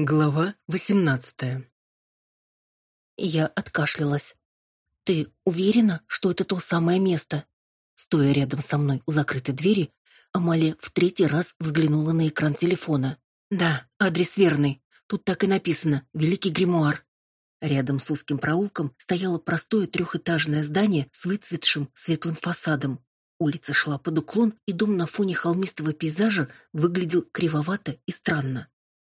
Глава восемнадцатая Я откашлялась. «Ты уверена, что это то самое место?» Стоя рядом со мной у закрытой двери, Амалия в третий раз взглянула на экран телефона. «Да, адрес верный. Тут так и написано «Великий гримуар». Рядом с узким проулком стояло простое трехэтажное здание с выцветшим светлым фасадом. Улица шла под уклон, и дом на фоне холмистого пейзажа выглядел кривовато и странно.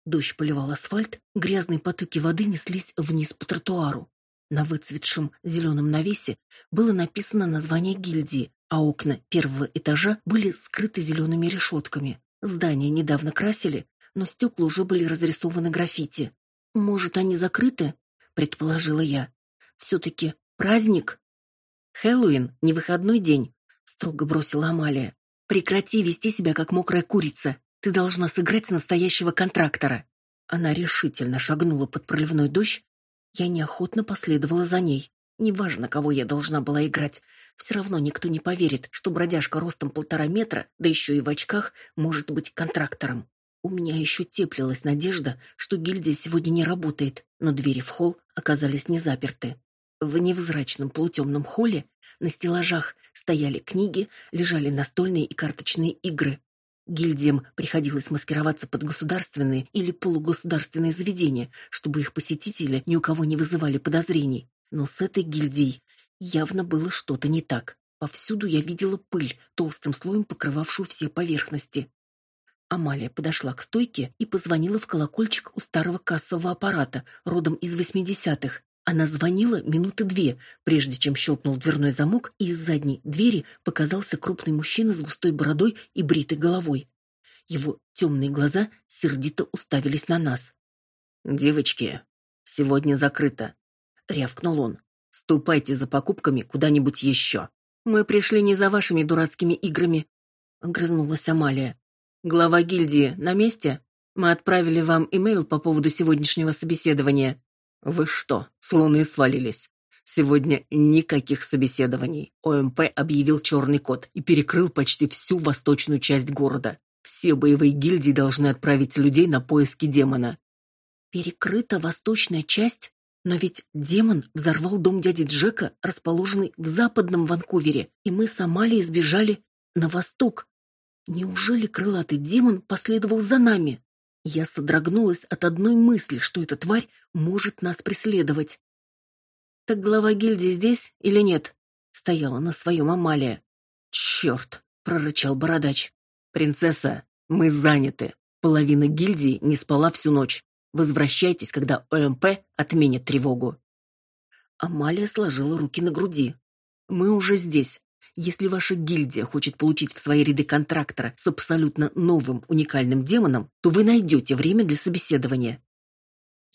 Дождь поливал асфальт, грязные потоки воды неслись вниз по тротуару. На выцветшем зеленом навесе было написано название гильдии, а окна первого этажа были скрыты зелеными решетками. Здание недавно красили, но стекла уже были разрисованы граффити. «Может, они закрыты?» — предположила я. «Все-таки праздник?» «Хэллоуин — не выходной день», — строго бросила Амалия. «Прекрати вести себя, как мокрая курица. Ты должна сыграть настоящего контрактора». Она решительно шагнула под проливной дождь. Я неохотно последовала за ней. Неважно, кого я должна была играть, все равно никто не поверит, что бродяжка ростом полтора метра, да еще и в очках, может быть контрактором. У меня еще теплилась надежда, что гильдия сегодня не работает, но двери в холл оказались не заперты. В невзрачном полутемном холле на стеллажах стояли книги, лежали настольные и карточные игры. Гильдиям приходилось маскироваться под государственные или полугосударственные заведения, чтобы их посетители ни у кого не вызывали подозрений. Но с этой гильдией явно было что-то не так. Повсюду я видела пыль, толстым слоем покрывавшую все поверхности. Амалия подошла к стойке и позвонила в колокольчик у старого кассового аппарата, родом из восьмидесятых. Она звонила минуты две, прежде чем щелкнул дверной замок, и из задней двери показался крупный мужчина с густой бородой и бритой головой. Его темные глаза сердито уставились на нас. «Девочки, сегодня закрыто», — рявкнул он. «Ступайте за покупками куда-нибудь еще». «Мы пришли не за вашими дурацкими играми», — огрызнулась Амалия. «Глава гильдии на месте? Мы отправили вам имейл по поводу сегодняшнего собеседования». «Вы что, с луны свалились?» Сегодня никаких собеседований. ОМП объявил черный код и перекрыл почти всю восточную часть города. Все боевые гильдии должны отправить людей на поиски демона. Перекрыта восточная часть? Но ведь демон взорвал дом дяди Джека, расположенный в западном Ванкувере, и мы с Амалией сбежали на восток. Неужели крылатый демон последовал за нами? Я содрогнулась от одной мысли, что эта тварь может нас преследовать. «Так глава гильдии здесь или нет?» — стояла на своем Амалия. «Черт!» — прорычал бородач. «Принцесса, мы заняты. Половина гильдии не спала всю ночь. Возвращайтесь, когда ОМП отменит тревогу». Амалия сложила руки на груди. «Мы уже здесь. Если ваша гильдия хочет получить в свои ряды контрактора с абсолютно новым уникальным демоном, то вы найдете время для собеседования.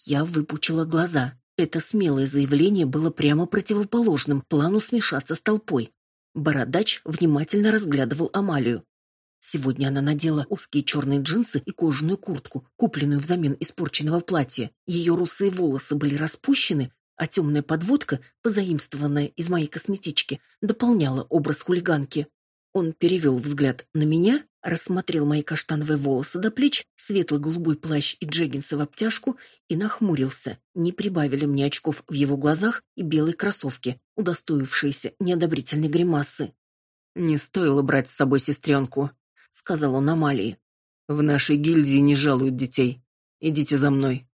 Я выпучила глаза. Это смелое заявление было прямо противоположным плану смешаться с толпой. Бородач внимательно разглядывал Амалию. Сегодня она надела узкие черные джинсы и кожаную куртку, купленную взамен испорченного платья. Ее русые волосы были распущены, а темная подводка, позаимствованная из моей косметички, дополняла образ хулиганки. Он перевел взгляд на меня, рассмотрел мои каштановые волосы до плеч, светло-голубой плащ и джеггинсы в обтяжку и нахмурился. Не прибавили мне очков в его глазах и белые кроссовки, удостоившиеся неодобрительной гримасы. «Не стоило брать с собой сестренку», — сказал он Амалии. «В нашей гильдии не жалуют детей. Идите за мной».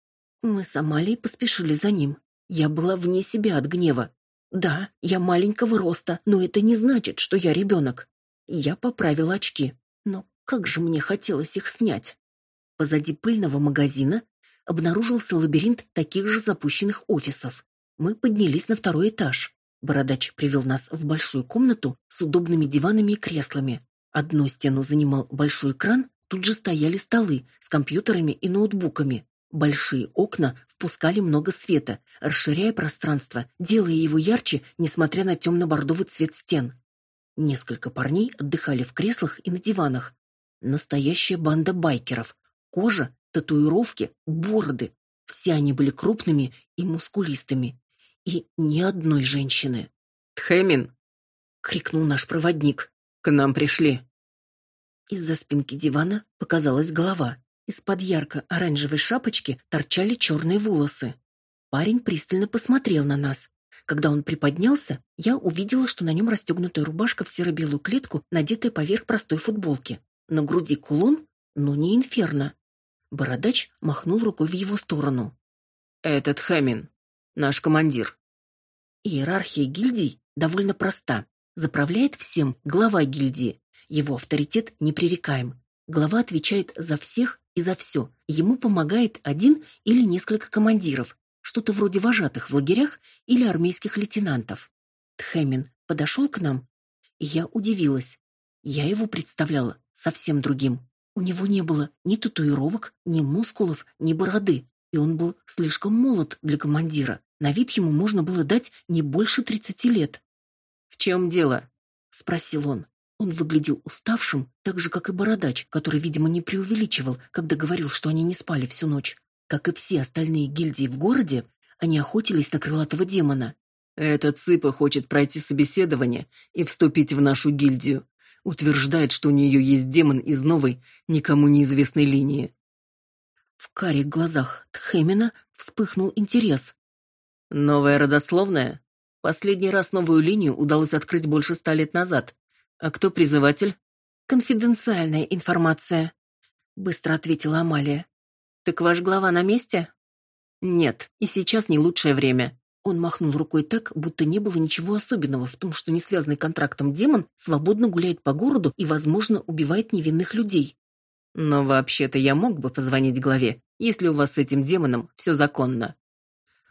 Мы с Амалией поспешили за ним. Я была вне себя от гнева. Да, я маленького роста, но это не значит, что я ребенок. Я поправила очки, но как же мне хотелось их снять. Позади пыльного магазина обнаружился лабиринт таких же запущенных офисов. Мы поднялись на второй этаж. Бородач привел нас в большую комнату с удобными диванами и креслами. Одну стену занимал большой экран, тут же стояли столы с компьютерами и ноутбуками. Большие окна впускали много света, расширяя пространство, делая его ярче, несмотря на темно-бордовый цвет стен. Несколько парней отдыхали в креслах и на диванах. Настоящая банда байкеров. Кожа, татуировки, бороды. Все они были крупными и мускулистыми. И ни одной женщины. «Тхэмин!» — крикнул наш проводник. «К нам пришли!» Из-за спинки дивана показалась голова. Из-под ярко-оранжевой шапочки торчали черные волосы. Парень пристально посмотрел на нас. Когда он приподнялся, я увидела, что на нем расстегнутая рубашка в серо-белую клетку, надетая поверх простой футболки. На груди кулон, но не инферно. Бородач махнул рукой в его сторону. «Этот Хэмин, наш командир». Иерархия гильдий довольно проста. Заправляет всем глава гильдии. Его авторитет непререкаем. Глава отвечает за всех и за все. Ему помогает один или несколько командиров, что-то вроде вожатых в лагерях или армейских лейтенантов. Тхэмин подошел к нам, и я удивилась. Я его представляла совсем другим. У него не было ни татуировок, ни мускулов, ни бороды, и он был слишком молод для командира. На вид ему можно было дать не больше тридцати лет. «В чем дело?» — спросил он. Он выглядел уставшим, так же, как и бородач, который, видимо, не преувеличивал, когда говорил, что они не спали всю ночь. Как и все остальные гильдии в городе, они охотились на крылатого демона. «Этот Цыпа хочет пройти собеседование и вступить в нашу гильдию. Утверждает, что у нее есть демон из новой, никому неизвестной линии». В карих глазах Тхемина вспыхнул интерес. «Новая родословная? Последний раз новую линию удалось открыть больше ста лет назад. А кто призыватель? Конфиденциальная информация, быстро ответила Амалия. Так ваш глава на месте? Нет, и сейчас не лучшее время. Он махнул рукой так, будто не было ничего особенного в том, что несвязанный контрактом демон свободно гуляет по городу и, возможно, убивает невинных людей. Но вообще-то я мог бы позвонить главе, если у вас с этим демоном все законно.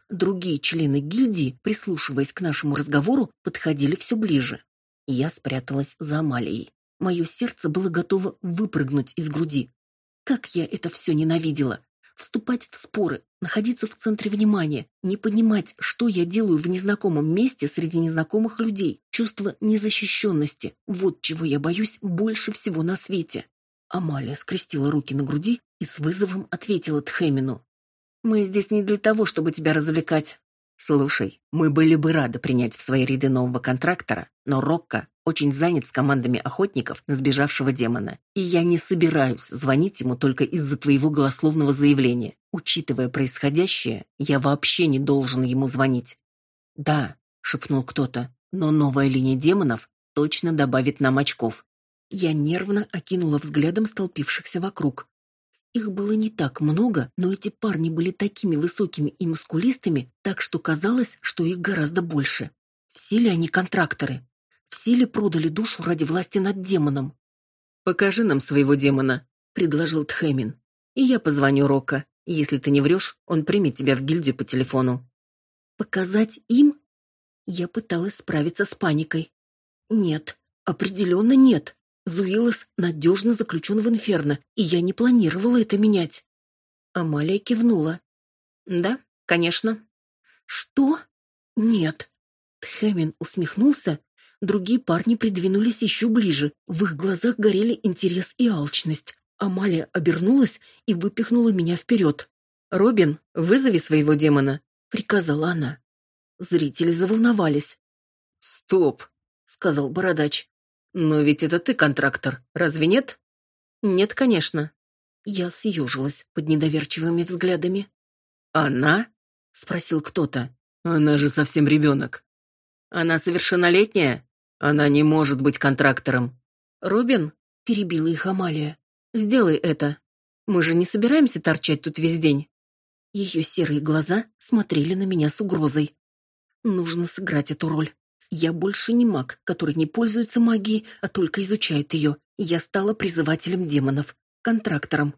Другие члены гильдии, прислушиваясь к нашему разговору, подходили все ближе. Я спряталась за Амалией. Мое сердце было готово выпрыгнуть из груди. Как я это все ненавидела! Вступать в споры, находиться в центре внимания, не понимать, что я делаю в незнакомом месте среди незнакомых людей. Чувство незащищенности — вот чего я боюсь больше всего на свете. Амалия скрестила руки на груди и с вызовом ответила Тхэмину. «Мы здесь не для того, чтобы тебя развлекать. Слушай, мы были бы рады принять в свои ряды нового контрактора, но Рокко очень занят с командами охотников на сбежавшего демона, и я не собираюсь звонить ему только из-за твоего голословного заявления. Учитывая происходящее, я вообще не должен ему звонить. Да, шепнул кто-то. Но новая линия демонов точно добавит нам очков. Я нервно окинула взглядом столпившихся вокруг. Их было не так много, но эти парни были такими высокими и мускулистыми, так что казалось, что их гораздо больше. Все ли они контракторы? Все ли продали душу ради власти над демоном? «Покажи нам своего демона», — предложил Тхэмин. «И я позвоню Рока. Если ты не врешь, он примет тебя в гильдию по телефону». «Показать им?» Я пыталась справиться с паникой. «Нет, определенно нет. Зуилос надежно заключен в инферно, и я не планировала это менять. Амалия кивнула. Да, конечно. Что? Нет. Тхэмин усмехнулся. Другие парни придвинулись еще ближе. В их глазах горели интерес и алчность. Амалия обернулась и выпихнула меня вперед. «Робин, вызови своего демона», — приказала она. Зрители заволновались. «Стоп», — сказал Бородач. «Но ведь это ты контрактор, разве нет?» «Нет, конечно». Я съежилась под недоверчивыми взглядами. «Она?» — спросил кто-то. «Она же совсем ребенок». «Она совершеннолетняя? Она не может быть контрактором». «Робин?» — перебила их Амалия. «Сделай это. Мы же не собираемся торчать тут весь день». Ее серые глаза смотрели на меня с угрозой. Нужно сыграть эту роль. Я больше не маг, который не пользуется магией, а только изучает ее. Я стала призывателем демонов, контрактором.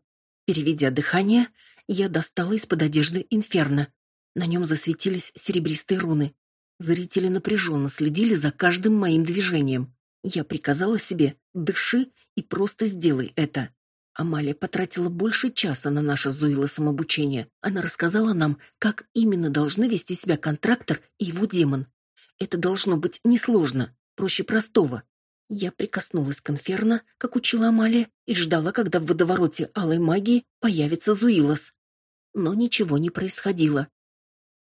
Переведя дыхание, я достала из-под одежды инферно. На нем засветились серебристые руны. Зрители напряженно следили за каждым моим движением. Я приказала себе «дыши и просто сделай это». Амалия потратила больше часа на наше Зуило самообучение. Она рассказала нам, как именно должны вести себя контрактор и его демон. Это должно быть несложно, проще простого. Я прикоснулась к инферно, как учила Амалия, и ждала, когда в водовороте алой магии появится Зуилос. Но ничего не происходило.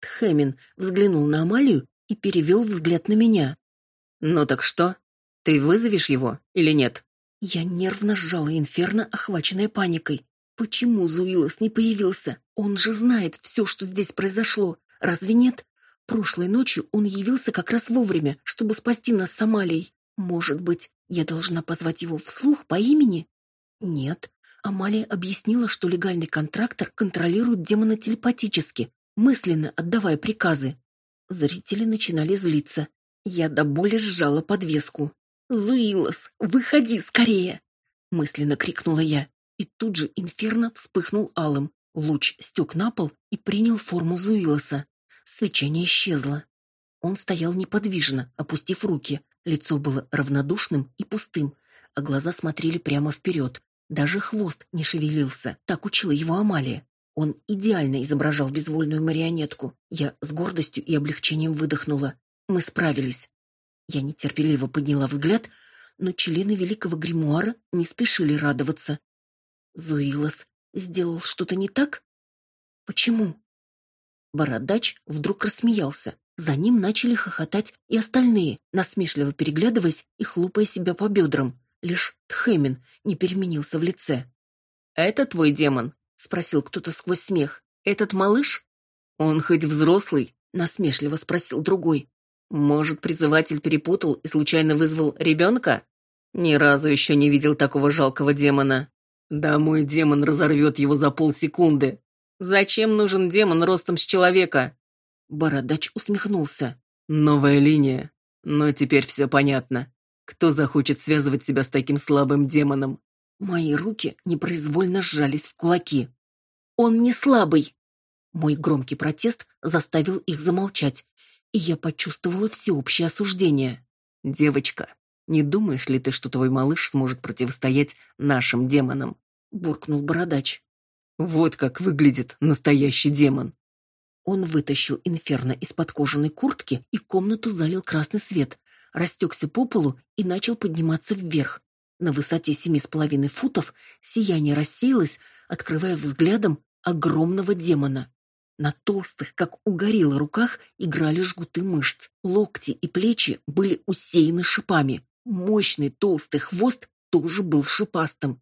Тхэмин взглянул на Амалию и перевел взгляд на меня. «Ну так что? Ты вызовешь его или нет?» Я нервно сжала инферно, охваченная паникой. Почему Зуилос не появился? Он же знает все, что здесь произошло. Разве нет? Прошлой ночью он явился как раз вовремя, чтобы спасти нас с Амалией. Может быть, я должна позвать его вслух по имени? Нет. Амалия объяснила, что легальный контрактор контролирует демона телепатически, мысленно отдавая приказы. Зрители начинали злиться. Я до боли сжала подвеску. «Зуилос, выходи скорее!» Мысленно крикнула я. И тут же инферно вспыхнул алым. Луч стек на пол и принял форму Зуилоса. Свечение исчезло. Он стоял неподвижно, опустив руки. Лицо было равнодушным и пустым, а глаза смотрели прямо вперед. Даже хвост не шевелился. Так учила его Амалия. Он идеально изображал безвольную марионетку. Я с гордостью и облегчением выдохнула. Мы справились. Я нетерпеливо подняла взгляд, но члены великого гримуара не спешили радоваться. Зуилос сделал что-то не так? Почему? Бородач вдруг рассмеялся. За ним начали хохотать и остальные, насмешливо переглядываясь и хлопая себя по бедрам. Лишь Тхэмин не переменился в лице. «Это твой демон?» — спросил кто-то сквозь смех. «Этот малыш?» «Он хоть взрослый?» — насмешливо спросил другой. «Может, призыватель перепутал и случайно вызвал ребенка?» «Ни разу еще не видел такого жалкого демона. Да мой демон разорвет его за полсекунды. Зачем нужен демон ростом с человека? Бородач усмехнулся. Новая линия. Но теперь все понятно. Кто захочет связывать себя с таким слабым демоном? Мои руки непроизвольно сжались в кулаки. Он не слабый. Мой громкий протест заставил их замолчать, и я почувствовала всеобщее осуждение. Девочка, не думаешь ли ты, что твой малыш сможет противостоять нашим демонам? буркнул бородач. Вот как выглядит настоящий демон. Он вытащил инферно из-под кожаной куртки и комнату залил красный свет, растекся по полу и начал подниматься вверх. На высоте семи с половиной футов сияние рассеялось, открывая взглядом огромного демона. На толстых, как у гориллы, руках играли жгуты мышц. Локти и плечи были усеяны шипами. Мощный толстый хвост тоже был шипастым.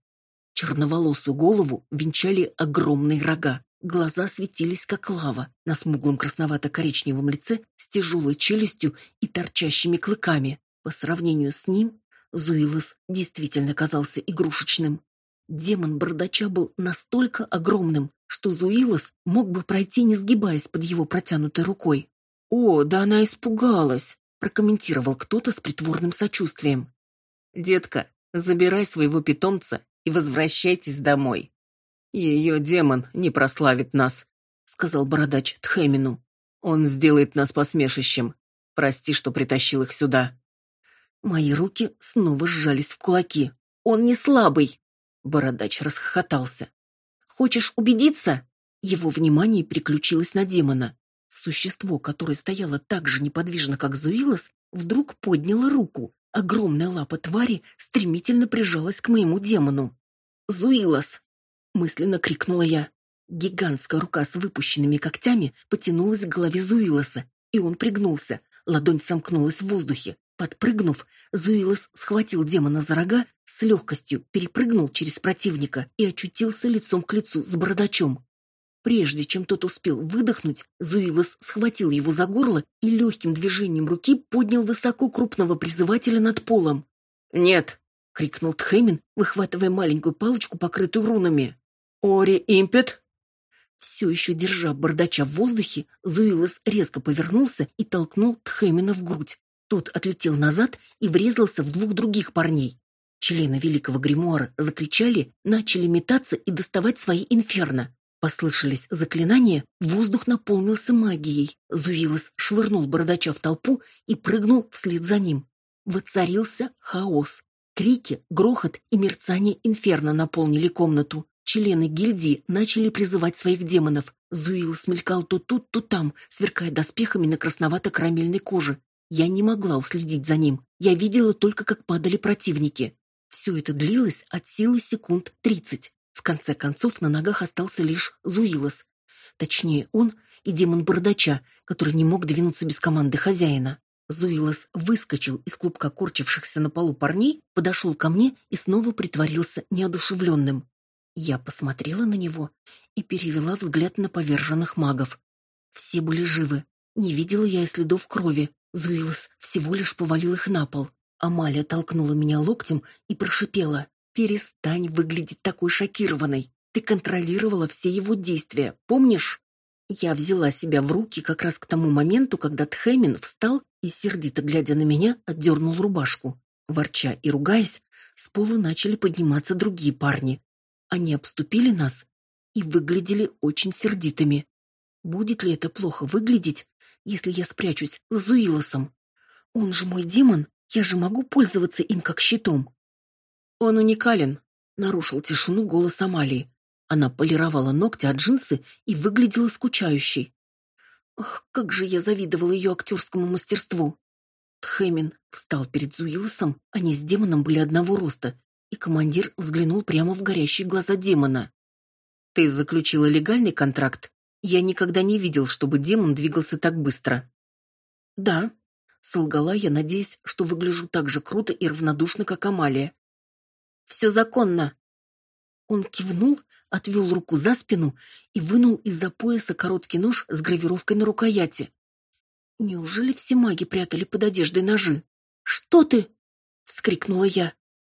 Черноволосую голову венчали огромные рога. Глаза светились, как лава, на смуглом красновато-коричневом лице с тяжелой челюстью и торчащими клыками. По сравнению с ним, Зуилос действительно казался игрушечным. Демон Бардача был настолько огромным, что Зуилос мог бы пройти, не сгибаясь под его протянутой рукой. «О, да она испугалась!» прокомментировал кто-то с притворным сочувствием. Детка, забирай своего питомца и возвращайтесь домой. Ее демон не прославит нас, сказал бородач Тхэмину. Он сделает нас посмешищем. Прости, что притащил их сюда. Мои руки снова сжались в кулаки. Он не слабый, бородач расхохотался. Хочешь убедиться? Его внимание переключилось на демона. Существо, которое стояло так же неподвижно, как Зуилос, вдруг подняло руку. Огромная лапа твари стремительно прижалась к моему демону. «Зуилос!» — мысленно крикнула я. Гигантская рука с выпущенными когтями потянулась к голове Зуилоса, и он пригнулся. Ладонь сомкнулась в воздухе. Подпрыгнув, Зуилос схватил демона за рога, с легкостью перепрыгнул через противника и очутился лицом к лицу с бородачом. Прежде чем тот успел выдохнуть, Зуилос схватил его за горло и легким движением руки поднял высоко крупного призывателя над полом. «Нет!» — крикнул Тхэмин, выхватывая маленькую палочку, покрытую рунами. «Ори импет!» Все еще держа бардача в воздухе, Зуилос резко повернулся и толкнул Тхэмина в грудь. Тот отлетел назад и врезался в двух других парней. Члены Великого Гримуара закричали, начали метаться и доставать свои инферно. Послышались заклинания, воздух наполнился магией. Зуилос швырнул бородача в толпу и прыгнул вслед за ним. Воцарился хаос. Крики, грохот и мерцание инферно наполнили комнату. Члены гильдии начали призывать своих демонов. Зуилос мелькал то тут, то там, сверкая доспехами на красновато-карамельной коже. Я не могла уследить за ним. Я видела только, как падали противники. Все это длилось от силы секунд тридцать. В конце концов на ногах остался лишь Зуилос. Точнее, он и демон Бардача, который не мог двинуться без команды хозяина. Зуилос выскочил из клубка корчившихся на полу парней, подошел ко мне и снова притворился неодушевленным. Я посмотрела на него и перевела взгляд на поверженных магов. Все были живы. Не видела я и следов крови. Зуилос всего лишь повалил их на пол. Амалия толкнула меня локтем и прошипела. «Перестань выглядеть такой шокированной. Ты контролировала все его действия, помнишь?» Я взяла себя в руки как раз к тому моменту, когда Тхэмин встал и, сердито глядя на меня, отдернул рубашку. Ворча и ругаясь, с пола начали подниматься другие парни. Они обступили нас и выглядели очень сердитыми. Будет ли это плохо выглядеть, если я спрячусь за Зуилосом? Он же мой демон, я же могу пользоваться им как щитом. Он уникален, нарушил тишину голос Амалии. Она полировала ногти от джинсы и выглядела скучающей. Ох, как же я завидовала ее актерскому мастерству. Тхэмин встал перед Зуилосом, они с демоном были одного роста, и командир взглянул прямо в горящие глаза демона. «Ты заключила легальный контракт? Я никогда не видел, чтобы демон двигался так быстро». «Да», — солгала я, надеясь, что выгляжу так же круто и равнодушно, как Амалия. «Все законно». Он кивнул отвел руку за спину и вынул из-за пояса короткий нож с гравировкой на рукояти. Неужели все маги прятали под одеждой ножи? Что ты? вскрикнула я.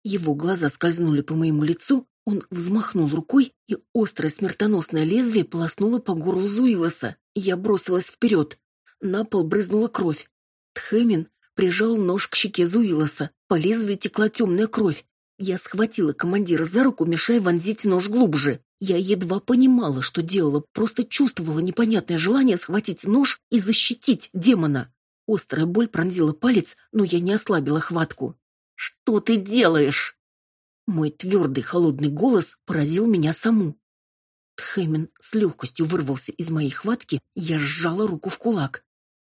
Его глаза скользнули по моему лицу, он взмахнул рукой, и острое смертоносное лезвие полоснуло по горлу Зуилоса. Я бросилась вперед. На пол брызнула кровь. Тхэмин прижал нож к щеке Зуилоса. По лезвию текла темная кровь. Я схватила командира за руку, мешая вонзить нож глубже. Я едва понимала, что делала, просто чувствовала непонятное желание схватить нож и защитить демона. Острая боль пронзила палец, но я не ослабила хватку. «Что ты делаешь?» Мой твердый холодный голос поразил меня саму. Тхэмин с легкостью вырвался из моей хватки, я сжала руку в кулак.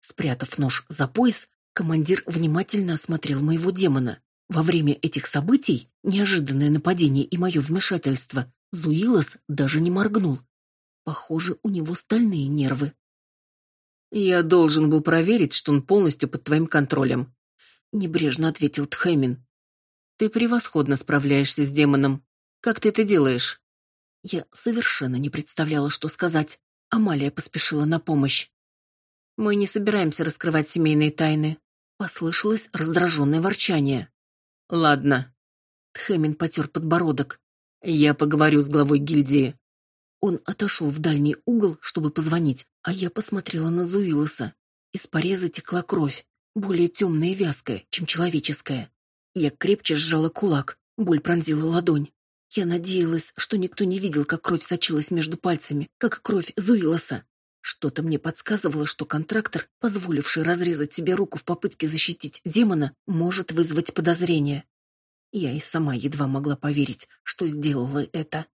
Спрятав нож за пояс, командир внимательно осмотрел моего демона. Во время этих событий, неожиданное нападение и мое вмешательство, Зуилос даже не моргнул. Похоже, у него стальные нервы. «Я должен был проверить, что он полностью под твоим контролем», — небрежно ответил Тхэмин. «Ты превосходно справляешься с демоном. Как ты это делаешь?» Я совершенно не представляла, что сказать. Амалия поспешила на помощь. «Мы не собираемся раскрывать семейные тайны», — послышалось раздраженное ворчание. Ладно. Тхэмин потер подбородок. Я поговорю с главой гильдии. Он отошел в дальний угол, чтобы позвонить, а я посмотрела на Зуилоса. Из пореза текла кровь, более темная и вязкая, чем человеческая. Я крепче сжала кулак, боль пронзила ладонь. Я надеялась, что никто не видел, как кровь сочилась между пальцами, как кровь Зуилоса. Что-то мне подсказывало, что контрактор, позволивший разрезать себе руку в попытке защитить демона, может вызвать подозрения. Я и сама едва могла поверить, что сделала это.